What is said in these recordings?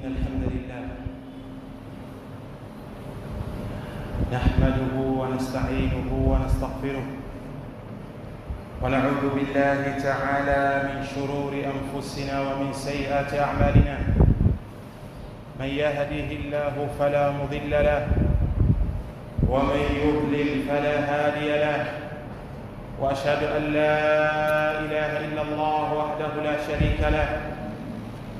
إن الحمد لله نحمده ونستعينه ونستغفره ونعوذ بالله تعالى من شرور أنفسنا ومن سيئات أعمالنا. من يهده الله فلا مضل له ومن يضلل فلا هادي له. وأشهد أن لا إله إلا الله وحده لا شريك له.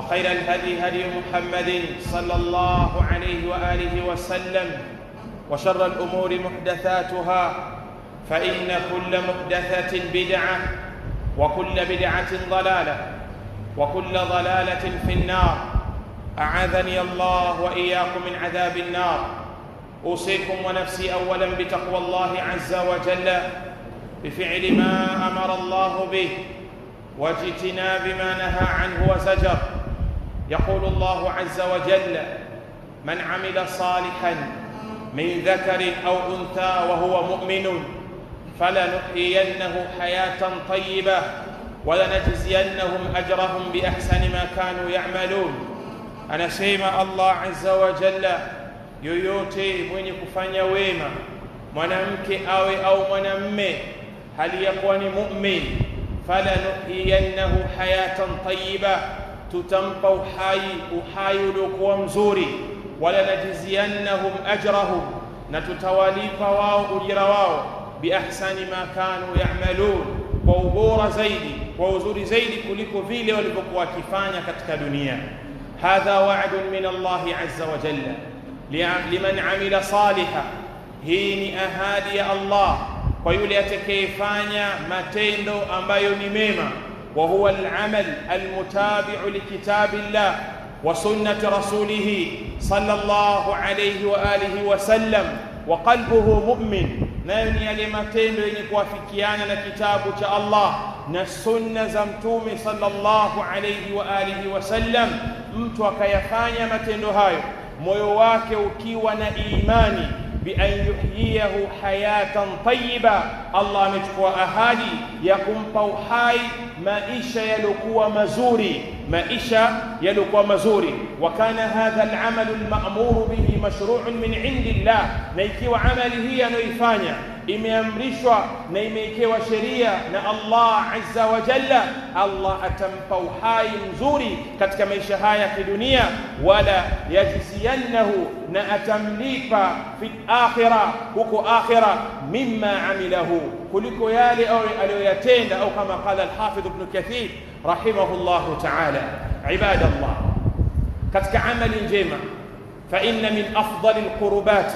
وخير الهدي هدي محمد صلى الله عليه وآله وسلم وشر الأمور محدثاتها فإن كل محدثة بدعة وكل بدعة ضلالة وكل ضلالة في النار. أعاذني الله وإياكم من عذاب النار. أوصيكم ونفسي اولا بتقوى الله عز وجل بفعل ما أمر الله به واجتناب ما نهى عنه وزجر. يقول الله عز وجل من عمل صالحا من ذكر أو أنثى وهو مؤمن فلنحيينه حياة طيبة ولنجزينهم أجرهم بأحسن ما كانوا يعملون. أنا سيما الله عز وجل yoyote mwenye kufanya wema mwanamke awe au mwanamme hali ya kuwa ni mumin falanuhiyannahu hayatan tayiba tutampa uhai uhai uliokuwa mzuri wala najziyannahum ajrahum na tutawalipa wao ujira wao biahsani ma kanu yamalun kwa ubora zaidi kwa uzuri zaidi kuliko vile walivyokuwa wakifanya katika dunia hadha wa'dun min allahi azza wa jalla liman amila saliha hii ni ahadi ya allah kwa yule atakayefanya matendo ambayo ni mema وهو العمل المتابع لكتاب الله وسنة رسوله صلى الله عليه وآله وسلم. وقلبه مؤمن. نني لمتين ينكوافقيانا لكتاب الله. والسنة زمتوم صلى الله عليه وآله وسلم. mtu akayafanya matendo hayo moyo wake ukiwa na imani بأن يحييه حياة طيبة. الله مجفو أهالي يقوم بوحاي ما إيشا يلقو مزوري. ما إيشا يلقو مزوري. وكان هذا العمل المأمور به مشروع من عند الله. نيكي وعمله ينفاني imeamrishwa na imewekewa sheria na Allah azza wa jalla Allah atampa uhai mzuri katika maisha haya ya kidunia wala yajziyannahu na atamlipa fi akhirah huko akhirah mimma amilahu kuliko yale aliyoyatenda au kama qala al-hafidh ibn kathir rahimahullah ta'ala ibadallah katika amali njema fa inna min afdali al-qurbat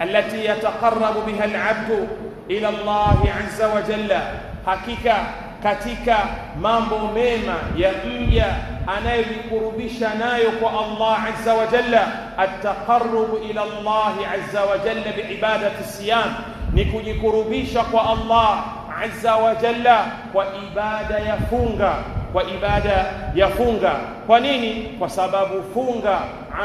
التي يتقرب بها العبد إلى الله عز وجل hakika katika mambo mema ya mja anayejikurubisha nayo kwa Allah azza wa jalla at-taqarrub ila Allah azza wa jalla biibadati siyam ni kujikurubisha kwa Allah azza wa jalla kwa ibada ya funga kwa ibada ya funga kwa nini kwa sababu funga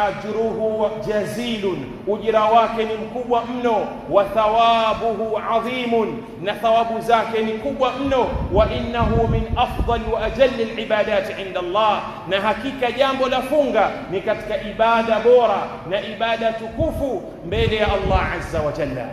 ajruhu jazilun ujira wake ni mkubwa mno wa thawabuhu adhimun na thawabu zake ni kubwa mno wa innahu min afdal wa ajalli alibadati inda Allah na hakika jambo la funga ni katika ibada bora na ibada tukufu mbele ya Allah azza wa jalla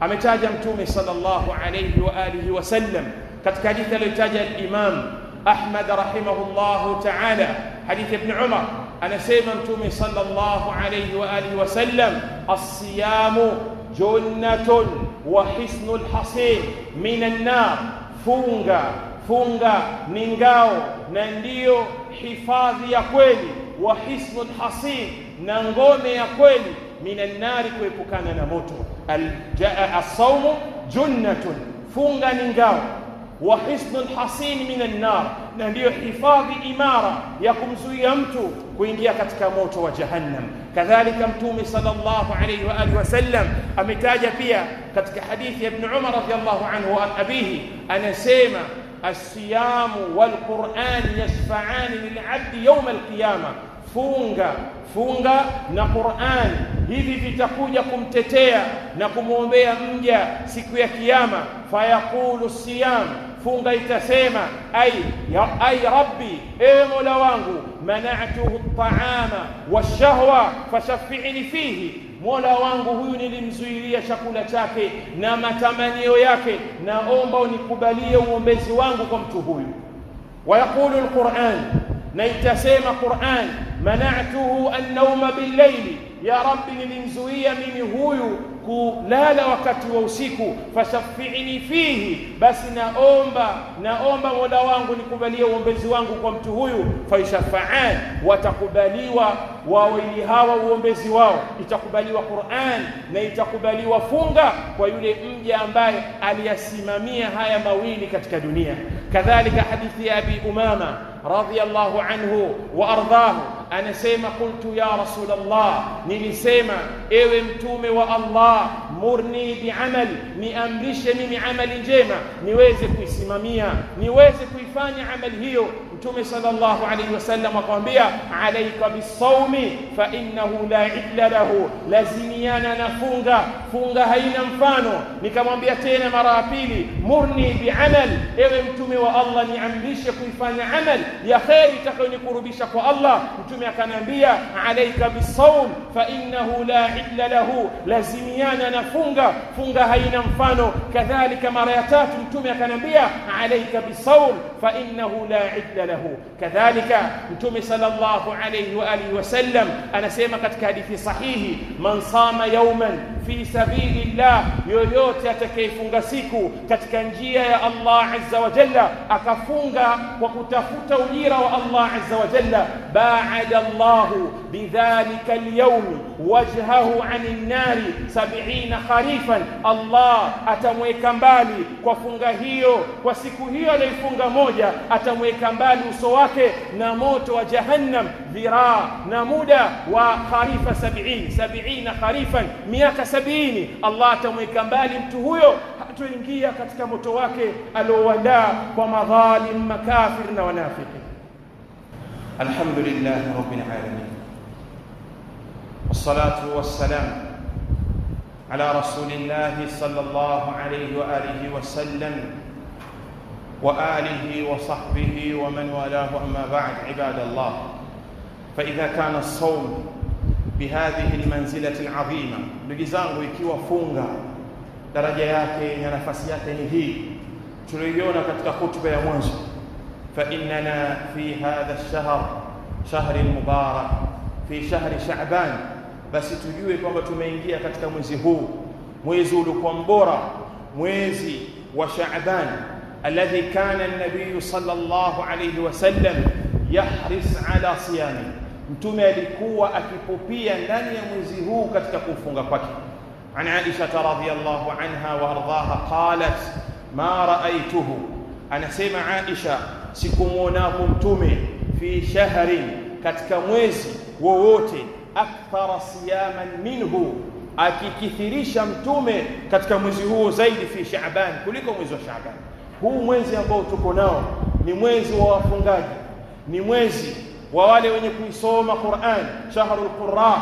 ametaja mtume sallallahu alayhi wa alihi wasallam katika hadithi aliyotaja al-Imam Ahmad rahimahullahu ta'ala hadithi ibn Umar anasema mtume sallallahu alayhi wa alihi wasallam as-siyamu junnatun wa hisnul hasin minan nar funga funga ni ngao na ndiyo hifadhi ya kweli wa hisnul hasin na ngome ya kweli minan nari kuepukana na moto as-sawmu junnatun funga ni ngao wa hisnul hasin minan nar na ndiyo hifadhi imara ya kumzuia mtu kuingia katika moto wa jahannam kadhalika mtume sallallahu alayhi wa alihi wasallam ametaja pia katika hadithi ya ibn umar radhiyallahu anhu wa abihi anasema الصيام والقرآن يشفعان للعبد يوم القيامة funga funga na Qur'an hivi vitakuja kumtetea na kumwombea mja siku ya kiyama fayaqulu siyam funga itasema ay ya ay rabbi ewe mola wangu mana'tuhu at-ta'ama wash-shahwa fashaffi'ni fihi mola wangu huyu nilimzuilia chakula chake na matamanio yake naomba unikubalie uombezi wangu kwa mtu huyu wayaqulu al-Qur'an na itasema Qur'an mana'tuhu an-nawma bil-layli ya rabbi nilimzuia mimi huyu kulala wakati wa usiku fashafiini fihi basi naomba naomba mola wangu nikubalie uombezi wangu kwa mtu huyu faishafaan watakubaliwa wawili hawa uombezi wao. Itakubaliwa Qur'an na itakubaliwa funga kwa yule mja ambaye aliyasimamia haya mawili katika dunia. Kadhalika hadithi ya abi umama radhiyallahu anhu wa ardhahu anasema qultu ya rasulullah nilisema ewe mtume wa Allah murni biamal niamrishe mimi amali njema niweze kuisimamia niweze kuifanya amali hiyo mtume sallallahu alayhi wasallam akamwambia alayka bisawmi fa innahu la idla lahu lazimiana na funga funga haina mfano nikamwambia tena mara ya pili murni biamal ewe mtume wa Allah niamrishe kuifanya amal ya khairi itakayonikurubisha kwa Allah mtume akaniambia alayka bisawm fa innahu la idla lahu lazimiana na funga funga haina mfano kadhalika mara ya tatu mtume akaniambia alayka bisawm فإنه لا عدل له. كذلك نتومي صلى الله عليه وآله وسلم أنا سيما قد كادي في صحيحي من صام يوما في سبيل الله. يوليوت يتكيفونغ سيكو كتكنجية يا الله عز وجل أكفونغ وكتفوت وليرا الله عز وجل باعد الله بذلك اليوم وجهه عن النار سبعين خريفا الله أتموي كمبالي وفونغ هيو وسيكو هيو ليفونغ موجة أتموي كمبالي سواكي نموت وجهنم ذراع نمودا وخريف سبعين سبعين خريفا مئة 70 Allah atamweka mbali mtu huyo hatoingia katika moto wake aliowadaa kwa madhalim makafir na wanafiki alhamdulillah rabbil alamin والصلاه والسلام على رسول الله صلى الله عليه واله وسلم واله وصحبه ومن والاه اما بعد عباد الله فاذا كان الصوم بهذه المنزله العظيمه ndugu zangu ikiwa funga daraja yake na nafasi yake ni hii tuliyoiona katika hutuba ya mwanzo innana fi hadha ash-shahr shahr mubarak fi shahri sha'ban basi tujue kwamba tumeingia katika mwezi huu mwezi uliokuwa mbora mwezi wa sha'ban alladhi kana an-nabiy sallallahu alayhi wasallam yahris ala siyami mtume alikuwa akipopia ndani ya mwezi huu katika kufunga kwake. An aisha radhiyallahu anha wa ardhaha qalat ma raaituhu anasema aisha sikumwonapo mtume fi shahrin katika mwezi wowote akthara siyaman minhu akikithirisha mtume katika mwezi huo zaidi fi shaaban kuliko mwezi wa shaaban huu mwezi ambao tuko nao ni mwezi wa wafungaji ni mwezi wa wale wenye kuisoma Qur'an shahrul qurra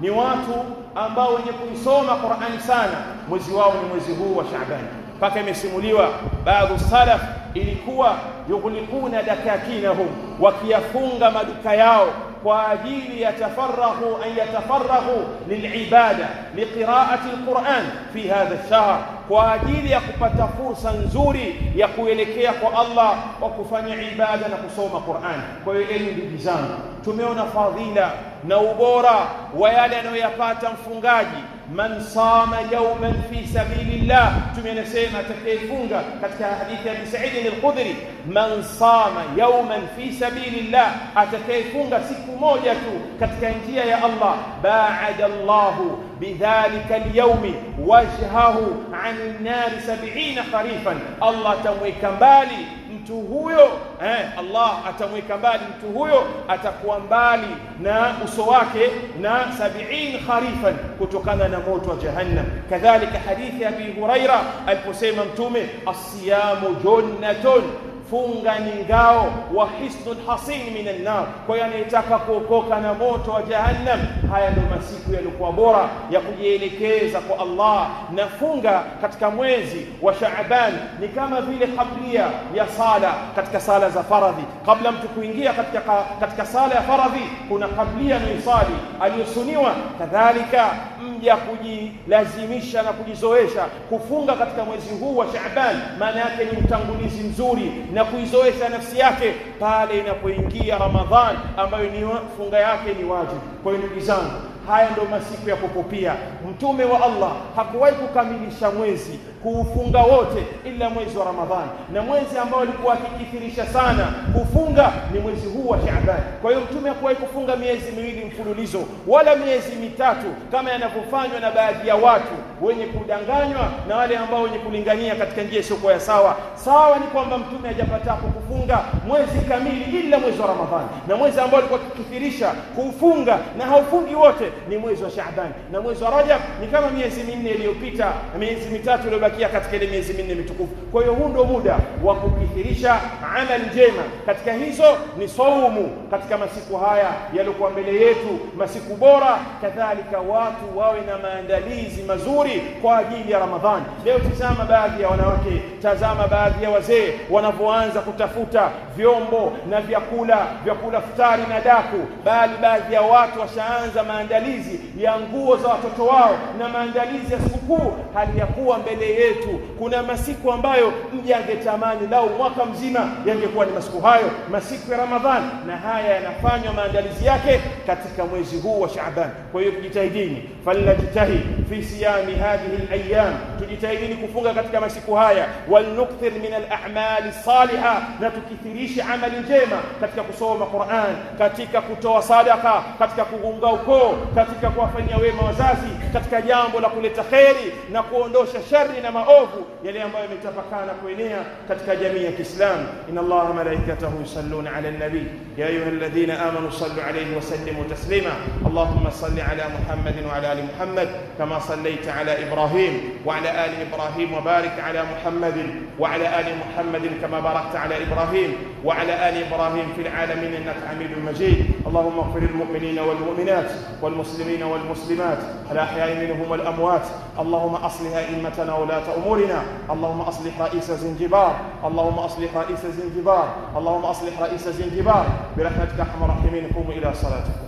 ni watu ambao wenye kuisoma Qur'an sana mwezi wao ni mwezi huu wa Shaaban. Mpaka imesimuliwa baadhi salaf ilikuwa yughliquna dakakinahum wakiyafunga maduka yao kwa ajili yatafaraghu an yatafaraghu lilibada liqiraati alquran fi hadha ash-shahr kwa ajili ya kupata fursa nzuri ya kuelekea kwa Allah wa kufanya ibada na kusoma Qur'an. Kwa hiyo enyi ndugu zangu, tumeona fadhila na ubora wa yale anayoyapata mfungaji من صام يوما في سبيل الله. تمينسيما تكيفونغا كتك حديث أبي سعيد الخضري من صام يوما في سبيل الله. أتكيفونغا سكو موجة كتك يا الله. باعد الله بذلك اليوم وجهه عن النار سبعين خريفا. الله تمويكا بالي mtu huyo eh, Allah atamweka mbali mtu huyo atakuwa mbali na uso wake na 70 kharifan kutokana na moto wa jahannam kadhalika hadithi ya Abi Huraira aliposema mtume asiyamu junnatun funga ni ngao wa hisnul hasin minan nar. Kwa hiyo anayetaka kuokoka na moto wa jahannam haya ndio masiku yaliokuwa bora ya kujielekeza kwa Allah na funga katika mwezi wa Shaaban ni kama vile kablia ya sala katika sala za faradhi. Kabla mtu kuingia katika katika sala ya faradhi kuna kablia naisali aliyosuniwa. Kadhalika mja kujilazimisha na kujizoesha kufunga katika mwezi huu wa Shaaban maana yake ni utangulizi mzuri na kuizoesha nafsi yake pale inapoingia Ramadhan ambayo ni funga yake ni wajibu. Kwa hiyo ndugu zangu, haya ndio masiku ya kupupia. Mtume wa Allah hakuwahi kukamilisha mwezi kuufunga wote ila mwezi wa Ramadhani, na mwezi ambao alikuwa akikithirisha sana kufunga ni mwezi huu wa Shaaban. Kwa hiyo Mtume hakuwahi kufunga miezi miwili mfululizo wala miezi mitatu kama yanavyofanywa na baadhi ya watu wenye kudanganywa na wale ambao wenye kulingania katika njia isiyokuwa ya sawa. Sawa ni kwamba Mtume hajapata kufunga mwezi kamili ila mwezi wa Ramadhani, na mwezi ambao alikuwa akikithirisha kuufunga na haufungi wote ni mwezi wa Shaaban, na mwezi wa Rajab ni kama miezi minne iliyopita, miezi mitatu iliyobakia katika ile miezi minne mitukufu. Kwa hiyo huu ndio muda wa kukithirisha amali njema. Katika hizo ni saumu, katika masiku haya yaliyokuwa mbele yetu, masiku bora. Kadhalika watu wawe na maandalizi mazuri kwa ajili ya Ramadhani. Leo tazama baadhi ya wanawake, tazama baadhi ya wazee wanavyoanza kutafuta vyombo na vyakula, vyakula futari na daku, bali baadhi ya watu washaanza maandalizi ya nguo za watoto wao na maandalizi ya sikukuu, hali ya kuwa mbele yetu kuna masiku ambayo mja angetamani lau mwaka mzima yangekuwa ni masiku hayo, masiku ya ramadhan. Na haya yanafanywa maandalizi yake katika mwezi huu wa Shaaban. Kwa hiyo tujitahidini, falnajtahid fi siyami hadhihi alayam, tujitahidini kufunga katika masiku haya, walnukthir min al-a'mali salihah, na tukithirishe amali njema katika kusoma Qur'an, katika kutoa sadaka, katika kuunga ukoo, katika kuwafanyia wema wazazi, katika jambo la kuleta kheri na kuondosha shari na maovu yale ambayo yametapakana kuenea katika jamii ya Kiislamu. inna Allaha malaikatahu yusalluna ala nabi ya ayyuhalladhina amanu sallu alayhi wa sallimu taslima Allahumma salli ala Muhammadin wa ala ali Muhammad kama صليت على إبراهيم وعلى آل إبراهيم وبارك على محمد وعلى آل محمد كما باركت على إبراهيم وعلى آل إبراهيم في العالمين إنك حميد مجيد. اللهم اغفر المؤمنين والمؤمنات والمسلمين والمسلمات الأحياء منهم والأموات. اللهم أصلح أئمتنا وولاة أمورنا. اللهم أصلح رئيس زنجبار. اللهم أصلح رئيس زنجبار. اللهم أصلح رئيس زنجبار. برحمتك أرحم الراحمين. قوموا إلى صلاتكم.